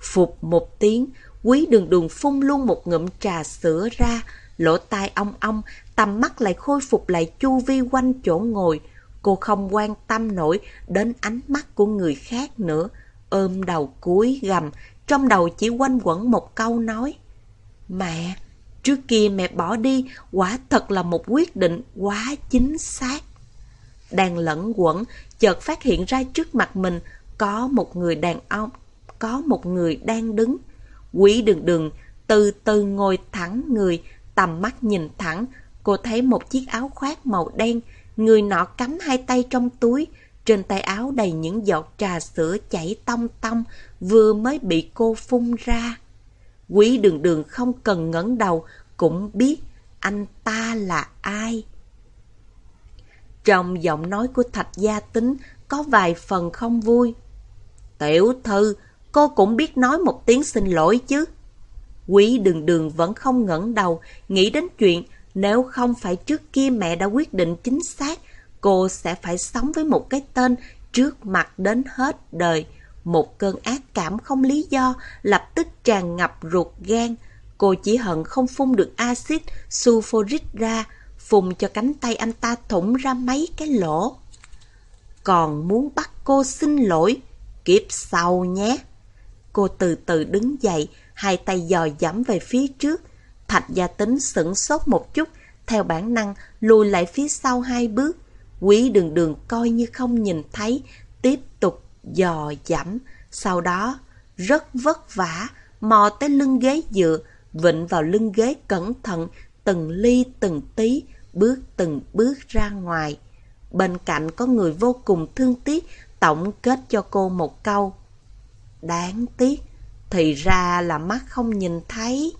Phục một tiếng, quý đường đường phun luôn một ngụm trà sữa ra, lỗ tai ong ong, tầm mắt lại khôi phục lại chu vi quanh chỗ ngồi. Cô không quan tâm nổi đến ánh mắt của người khác nữa, ôm đầu cúi gầm, trong đầu chỉ quanh quẩn một câu nói. Mẹ, trước kia mẹ bỏ đi, quả thật là một quyết định quá chính xác. Đang lẫn quẩn, chợt phát hiện ra trước mặt mình có một người đàn ông, có một người đang đứng. Quý đường đường từ từ ngồi thẳng người, tầm mắt nhìn thẳng, cô thấy một chiếc áo khoác màu đen, người nọ cắm hai tay trong túi, trên tay áo đầy những giọt trà sữa chảy tông tông, vừa mới bị cô phun ra. Quý đường đường không cần ngẩng đầu, cũng biết anh ta là ai. Trong giọng nói của Thạch Gia Tính có vài phần không vui. Tiểu thư, cô cũng biết nói một tiếng xin lỗi chứ. Quý đường đường vẫn không ngẩng đầu, nghĩ đến chuyện nếu không phải trước kia mẹ đã quyết định chính xác, cô sẽ phải sống với một cái tên trước mặt đến hết đời. Một cơn ác cảm không lý do lập tức tràn ngập ruột gan. Cô chỉ hận không phun được axit sulfuric ra, phun cho cánh tay anh ta thủng ra mấy cái lỗ. Còn muốn bắt cô xin lỗi, kiếp sau nhé. Cô từ từ đứng dậy, hai tay dò dẫm về phía trước. Thạch gia tính sửng sốt một chút, theo bản năng lùi lại phía sau hai bước. Quý đường đường coi như không nhìn thấy, tiếp tục dò dẫm. Sau đó, rất vất vả, mò tới lưng ghế dựa, vịnh vào lưng ghế cẩn thận, từng ly từng tí, bước từng bước ra ngoài. Bên cạnh có người vô cùng thương tiếc, tổng kết cho cô một câu. Đáng tiếc, thì ra là mắt không nhìn thấy.